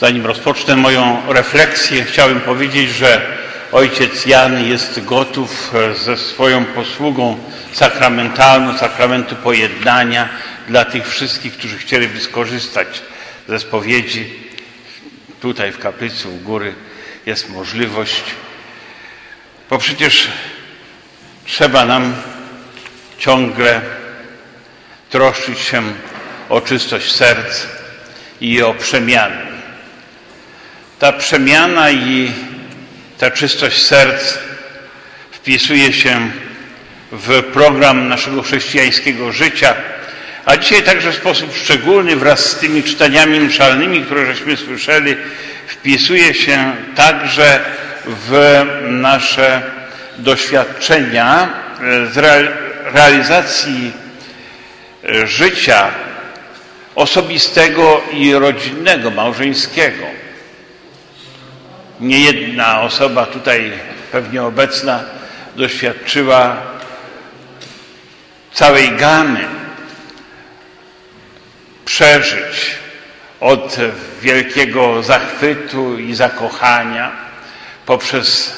Zanim rozpocznę moją refleksję, chciałbym powiedzieć, że ojciec Jan jest gotów ze swoją posługą sakramentalną, sakramentu pojednania dla tych wszystkich, którzy chcieliby skorzystać ze spowiedzi. Tutaj w kaplicy u góry jest możliwość, bo przecież trzeba nam ciągle troszczyć się o czystość serc i o przemianę. Ta przemiana i ta czystość serc wpisuje się w program naszego chrześcijańskiego życia, a dzisiaj także w sposób szczególny wraz z tymi czytaniami mszalnymi, które żeśmy słyszeli, wpisuje się także w nasze doświadczenia z realizacji życia osobistego i rodzinnego, małżeńskiego. Niejedna osoba tutaj pewnie obecna doświadczyła całej gamy przeżyć od wielkiego zachwytu i zakochania poprzez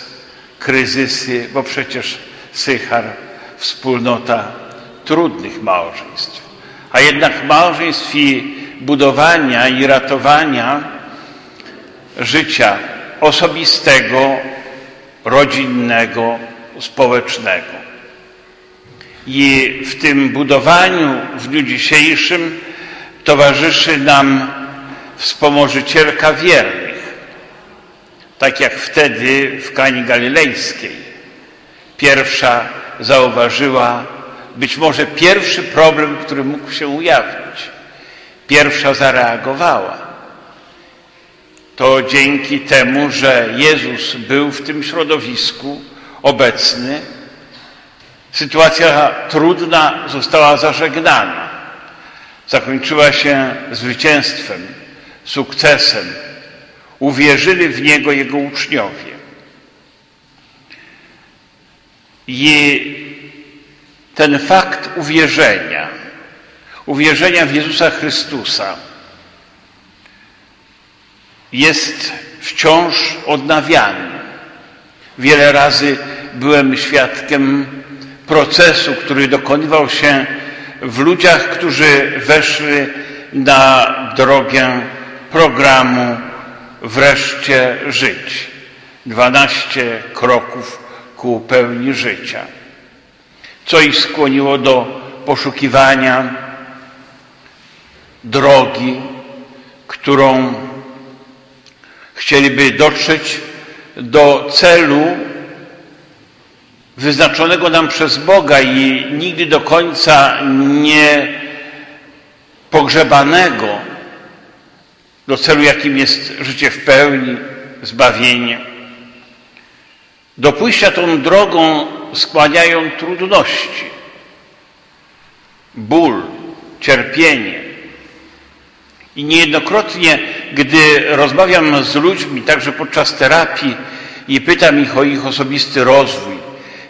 kryzysy, bo przecież Sychar wspólnota trudnych małżeństw. A jednak małżeństw i budowania i ratowania życia osobistego, rodzinnego, społecznego. I w tym budowaniu w dniu dzisiejszym towarzyszy nam wspomożycielka wiernych. Tak jak wtedy w Kani Galilejskiej. Pierwsza zauważyła być może pierwszy problem, który mógł się ujawnić. Pierwsza zareagowała. To dzięki temu, że Jezus był w tym środowisku obecny, sytuacja trudna została zażegnana. Zakończyła się zwycięstwem, sukcesem. Uwierzyli w Niego Jego uczniowie. I ten fakt uwierzenia, uwierzenia w Jezusa Chrystusa jest wciąż odnawiany. Wiele razy byłem świadkiem procesu, który dokonywał się w ludziach, którzy weszli na drogę programu Wreszcie żyć. Dwanaście kroków ku pełni życia. Co ich skłoniło do poszukiwania drogi, którą chcieliby dotrzeć do celu wyznaczonego nam przez Boga i nigdy do końca nie pogrzebanego do celu, jakim jest życie w pełni, zbawienie. Do pójścia tą drogą skłaniają trudności, ból, cierpienie. I niejednokrotnie, gdy rozmawiam z ludźmi, także podczas terapii, i pytam ich o ich osobisty rozwój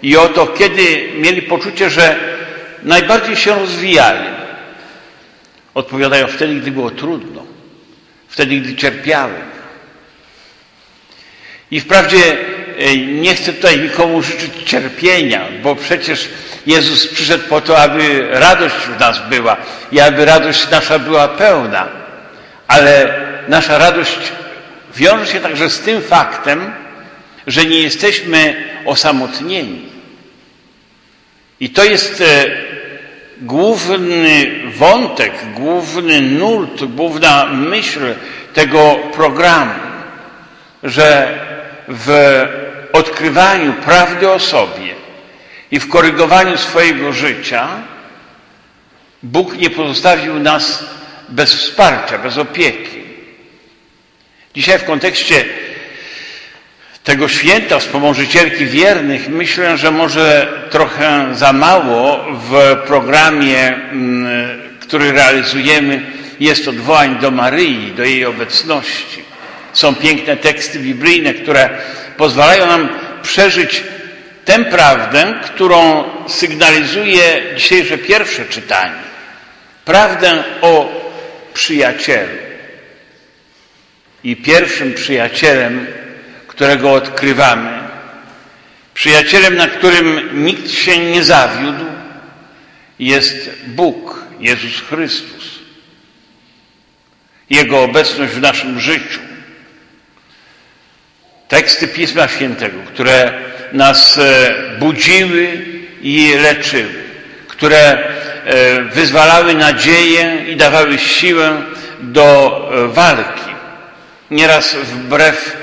i o to, kiedy mieli poczucie, że najbardziej się rozwijali, odpowiadają wtedy, gdy było trudno, wtedy, gdy cierpiałem. I wprawdzie e, nie chcę tutaj nikomu życzyć cierpienia, bo przecież Jezus przyszedł po to, aby radość w nas była i aby radość nasza była pełna. Ale nasza radość wiąże się także z tym faktem, że nie jesteśmy osamotnieni. I to jest e, główny wątek, główny nurt, główna myśl tego programu, że w odkrywaniu prawdy o sobie i w korygowaniu swojego życia Bóg nie pozostawił nas bez wsparcia, bez opieki. Dzisiaj w kontekście tego święta wspomożycielki wiernych myślę, że może trochę za mało w programie, mm, który realizujemy, jest odwołań do Maryi, do jej obecności. Są piękne teksty biblijne, które pozwalają nam przeżyć tę prawdę, którą sygnalizuje dzisiejsze pierwsze czytanie. Prawdę o przyjacielu. I pierwszym przyjacielem, którego odkrywamy, przyjacielem, na którym nikt się nie zawiódł, jest Bóg, Jezus Chrystus. Jego obecność w naszym życiu. Teksty Pisma Świętego, które nas e, budziły i leczyły, które e, wyzwalały nadzieję i dawały siłę do e, walki. Nieraz wbrew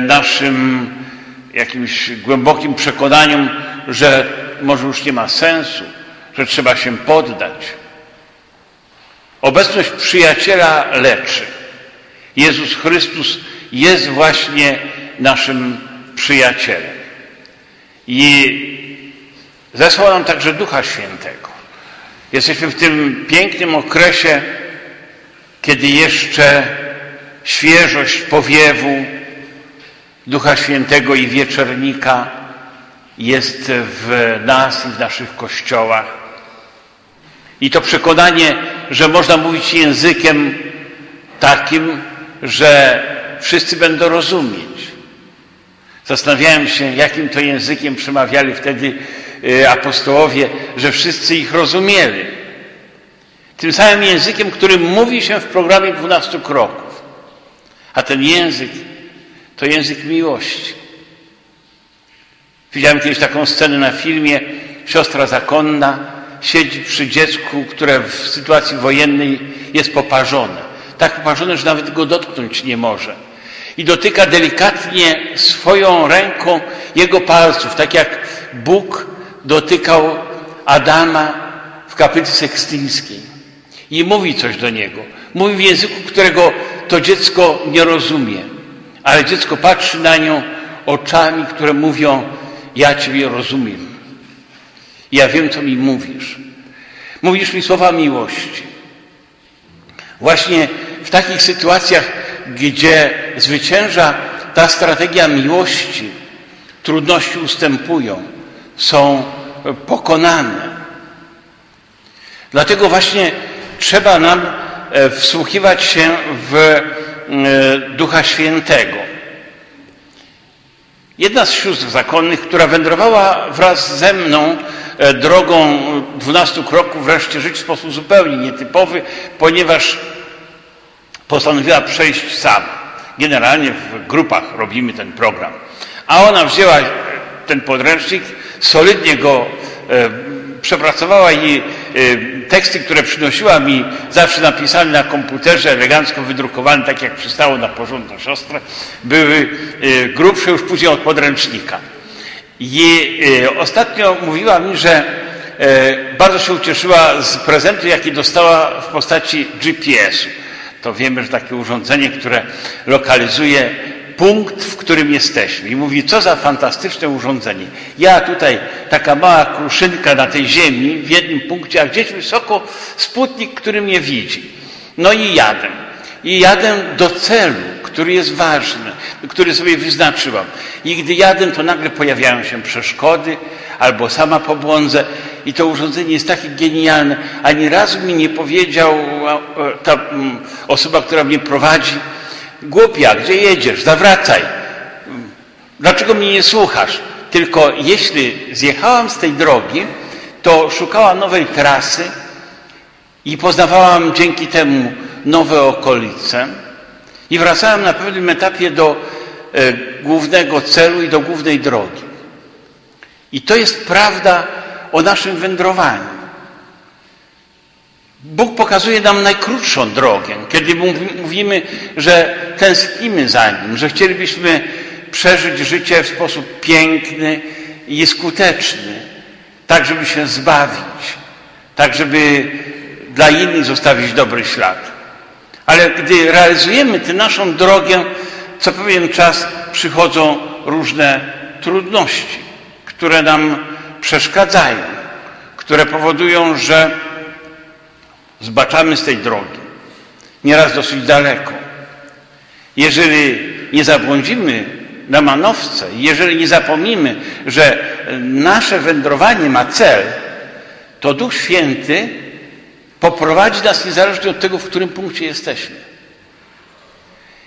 naszym jakimś głębokim przekonaniom, że może już nie ma sensu, że trzeba się poddać. Obecność przyjaciela leczy. Jezus Chrystus jest właśnie naszym przyjacielem. I zesłał nam także Ducha Świętego. Jesteśmy w tym pięknym okresie, kiedy jeszcze świeżość powiewu Ducha Świętego i wieczernika jest w nas i w naszych kościołach. I to przekonanie, że można mówić językiem takim, że wszyscy będą rozumieć. Zastanawiałem się, jakim to językiem przemawiali wtedy y, apostołowie, że wszyscy ich rozumieli. Tym samym językiem, którym mówi się w programie 12 kroków. A ten język to język miłości. Widziałem kiedyś taką scenę na filmie, siostra zakonna siedzi przy dziecku, które w sytuacji wojennej jest poparzone. Tak poparzone, że nawet go dotknąć nie może. I dotyka delikatnie swoją ręką jego palców, tak jak Bóg dotykał Adama w kaplicy sekstyńskiej. I mówi coś do niego. Mówi w języku, którego to dziecko nie rozumie. Ale dziecko patrzy na nią oczami, które mówią: Ja Ciebie rozumiem. Ja wiem, co mi mówisz. Mówisz mi słowa miłości. Właśnie w takich sytuacjach, gdzie zwycięża ta strategia miłości, trudności ustępują, są pokonane. Dlatego właśnie trzeba nam wsłuchiwać się w e, Ducha Świętego. Jedna z sióstr zakonnych, która wędrowała wraz ze mną E, drogą dwunastu kroków wreszcie żyć w sposób zupełnie nietypowy, ponieważ postanowiła przejść sama. Generalnie w grupach robimy ten program. A ona wzięła ten podręcznik, solidnie go e, przepracowała i e, teksty, które przynosiła mi, zawsze napisane na komputerze, elegancko wydrukowane, tak jak przystało na porządną siostrę, były e, grubsze już później od podręcznika. I e, ostatnio mówiła mi, że bardzo się ucieszyła z prezentu, jaki dostała w postaci GPS-u. To wiemy, że takie urządzenie, które lokalizuje punkt, w którym jesteśmy. I mówi, co za fantastyczne urządzenie. Ja tutaj, taka mała kruszynka na tej ziemi, w jednym punkcie, a gdzieś wysoko sputnik, który mnie widzi. No i jadę. I jadę do celu który jest ważny, który sobie wyznaczyłam. I gdy jadę, to nagle pojawiają się przeszkody, albo sama pobłądzę i to urządzenie jest takie genialne. Ani razu mi nie powiedział ta mm, osoba, która mnie prowadzi, głupia, gdzie jedziesz, zawracaj. Dlaczego mnie nie słuchasz? Tylko jeśli zjechałam z tej drogi, to szukałam nowej trasy i poznawałam dzięki temu nowe okolice. I wracałem na pewnym etapie do e, głównego celu i do głównej drogi. I to jest prawda o naszym wędrowaniu. Bóg pokazuje nam najkrótszą drogę, kiedy mówimy, że tęsknimy za Nim, że chcielibyśmy przeżyć życie w sposób piękny i skuteczny, tak żeby się zbawić, tak żeby dla innych zostawić dobry ślad. Ale gdy realizujemy tę naszą drogę, co pewien czas przychodzą różne trudności, które nam przeszkadzają, które powodują, że zbaczamy z tej drogi. Nieraz dosyć daleko. Jeżeli nie zabłądzimy na manowce, jeżeli nie zapomnimy, że nasze wędrowanie ma cel, to Duch Święty poprowadzi nas niezależnie od tego, w którym punkcie jesteśmy.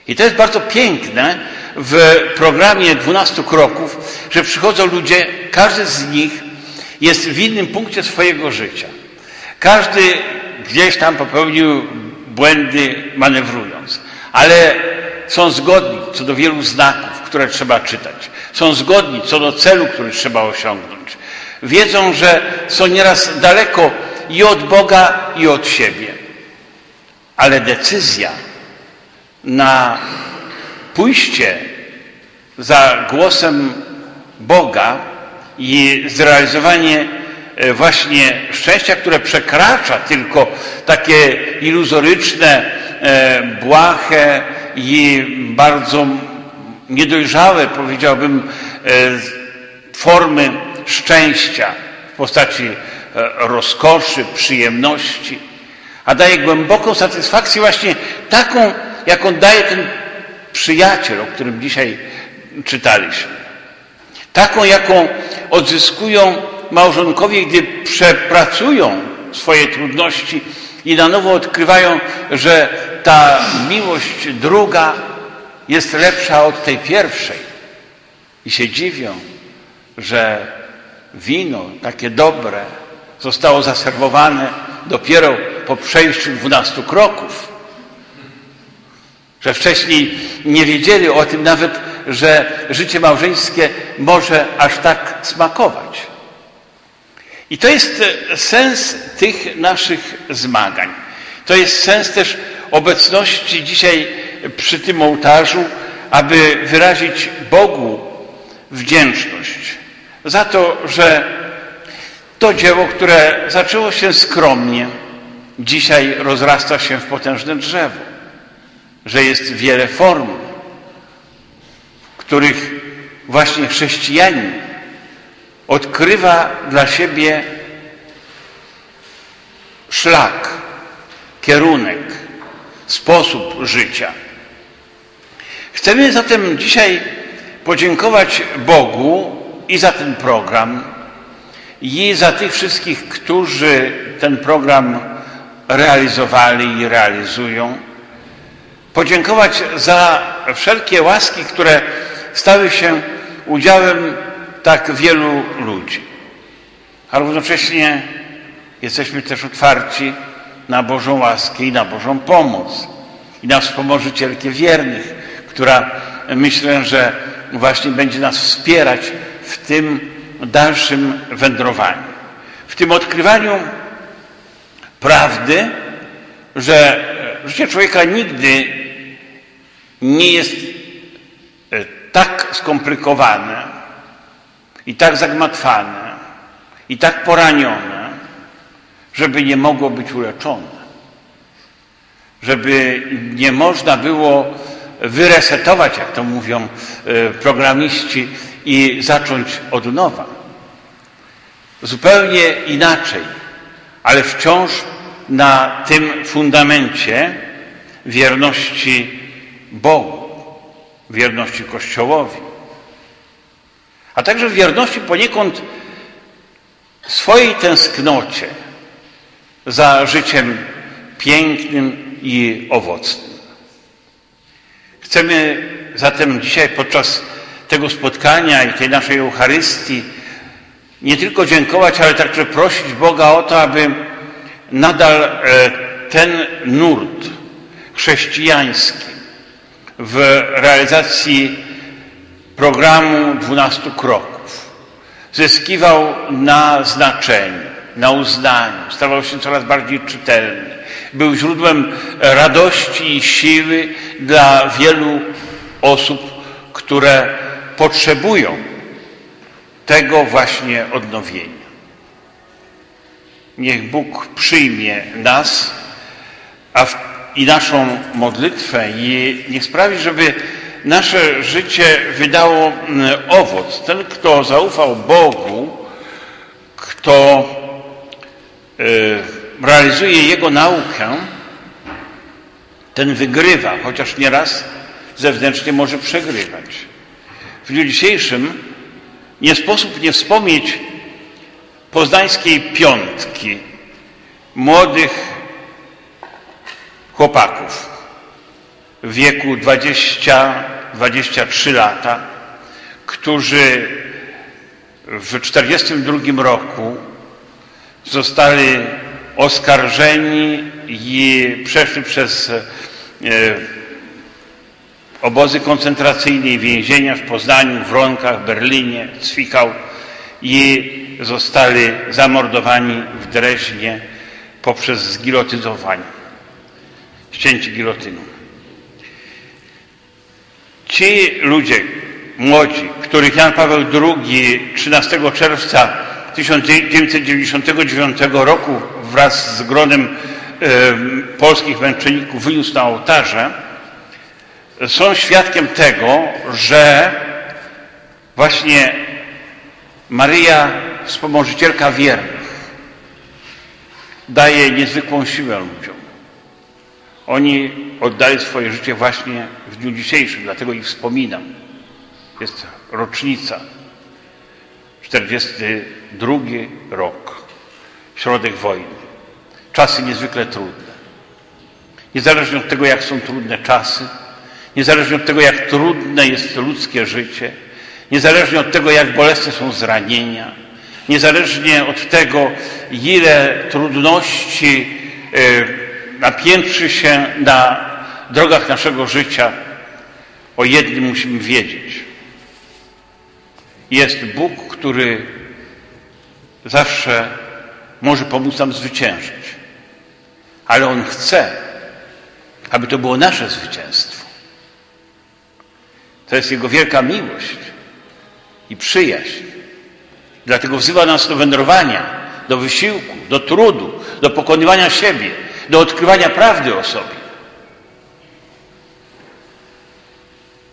I to jest bardzo piękne w programie 12 kroków, że przychodzą ludzie, każdy z nich jest w innym punkcie swojego życia. Każdy gdzieś tam popełnił błędy manewrując, ale są zgodni co do wielu znaków, które trzeba czytać. Są zgodni co do celu, który trzeba osiągnąć. Wiedzą, że są nieraz daleko i od Boga, i od siebie. Ale decyzja na pójście za głosem Boga i zrealizowanie właśnie szczęścia, które przekracza tylko takie iluzoryczne, e, błahe i bardzo niedojrzałe, powiedziałbym, e, formy szczęścia w postaci rozkoszy, przyjemności, a daje głęboką satysfakcję właśnie taką, jaką daje ten przyjaciel, o którym dzisiaj czytaliśmy. Taką, jaką odzyskują małżonkowie, gdy przepracują swoje trudności i na nowo odkrywają, że ta miłość druga jest lepsza od tej pierwszej. I się dziwią, że wino takie dobre zostało zaserwowane dopiero po przejściu dwunastu kroków. Że wcześniej nie wiedzieli o tym nawet, że życie małżeńskie może aż tak smakować. I to jest sens tych naszych zmagań. To jest sens też obecności dzisiaj przy tym ołtarzu, aby wyrazić Bogu wdzięczność za to, że to dzieło, które zaczęło się skromnie, dzisiaj rozrasta się w potężne drzewo, że jest wiele form, których właśnie chrześcijanin odkrywa dla siebie szlak, kierunek, sposób życia. Chcemy zatem dzisiaj podziękować Bogu i za ten program, i za tych wszystkich, którzy ten program realizowali i realizują. Podziękować za wszelkie łaski, które stały się udziałem tak wielu ludzi. A równocześnie jesteśmy też otwarci na Bożą łaskę i na Bożą pomoc i na wspomożycielkę wiernych, która myślę, że właśnie będzie nas wspierać w tym dalszym wędrowaniu. W tym odkrywaniu prawdy, że życie człowieka nigdy nie jest e, tak skomplikowane i tak zagmatwane i tak poranione, żeby nie mogło być uleczone. Żeby nie można było wyresetować, jak to mówią e, programiści, i zacząć od nowa. Zupełnie inaczej, ale wciąż na tym fundamencie wierności Bogu, wierności Kościołowi, a także wierności poniekąd swojej tęsknocie za życiem pięknym i owocnym. Chcemy zatem dzisiaj podczas tego spotkania i tej naszej Eucharystii nie tylko dziękować, ale także prosić Boga o to, aby nadal e, ten nurt chrześcijański w realizacji programu 12 kroków zyskiwał na znaczeniu, na uznaniu, stawał się coraz bardziej czytelny. Był źródłem radości i siły dla wielu osób, które potrzebują tego właśnie odnowienia. Niech Bóg przyjmie nas a w, i naszą modlitwę i niech sprawi, żeby nasze życie wydało owoc. Ten, kto zaufał Bogu, kto y, realizuje Jego naukę, ten wygrywa, chociaż nieraz zewnętrznie może przegrywać. W dniu dzisiejszym nie sposób nie wspomnieć poznańskiej piątki młodych chłopaków w wieku 20-23 lata, którzy w 1942 roku zostali oskarżeni i przeszli przez e, obozy koncentracyjne i więzienia w Poznaniu, Wronkach, Berlinie, Zwickau i zostali zamordowani w Dreźnie poprzez zgilotyzowanie, ścięcie gilotyną. Ci ludzie młodzi, których Jan Paweł II 13 czerwca 1999 roku wraz z gronem polskich męczenników wyniósł na ołtarze, są świadkiem tego, że właśnie Maryja, wspomożycielka wiernych, daje niezwykłą siłę ludziom. Oni oddali swoje życie właśnie w dniu dzisiejszym, dlatego ich wspominam. Jest rocznica, 42 rok, środek wojny. Czasy niezwykle trudne. Niezależnie od tego, jak są trudne czasy, niezależnie od tego, jak trudne jest ludzkie życie, niezależnie od tego, jak bolesne są zranienia, niezależnie od tego, ile trudności e, napiętrzy się na drogach naszego życia, o jednym musimy wiedzieć. Jest Bóg, który zawsze może pomóc nam zwyciężyć. Ale On chce, aby to było nasze zwycięstwo. To jest Jego wielka miłość i przyjaźń. Dlatego wzywa nas do wędrowania, do wysiłku, do trudu, do pokonywania siebie, do odkrywania prawdy o sobie.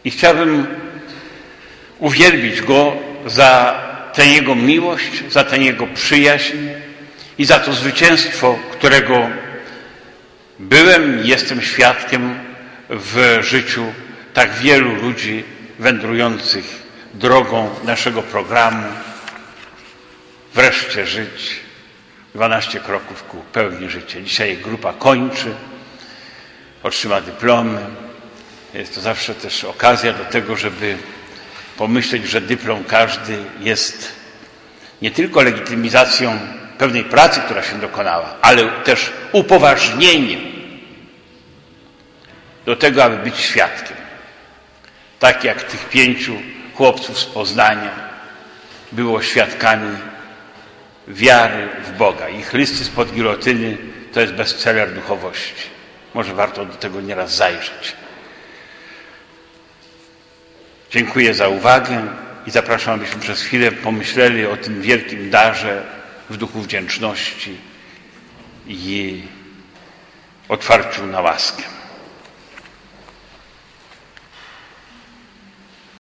I chciałbym uwielbić Go za tę Jego miłość, za tę Jego przyjaźń i za to zwycięstwo, którego byłem i jestem świadkiem w życiu tak wielu ludzi wędrujących drogą naszego programu. Wreszcie żyć. 12 kroków ku pełni życia. Dzisiaj grupa kończy, otrzyma dyplomy. Jest to zawsze też okazja do tego, żeby pomyśleć, że dyplom każdy jest nie tylko legitymizacją pewnej pracy, która się dokonała, ale też upoważnieniem do tego, aby być świadkiem. Tak jak tych pięciu chłopców z Poznania było świadkami wiary w Boga. Ich listy spod gilotyny to jest bestseller duchowości. Może warto do tego nieraz zajrzeć. Dziękuję za uwagę i zapraszam, abyśmy przez chwilę pomyśleli o tym wielkim darze w duchu wdzięczności i otwarciu na łaskę.